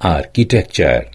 architecture.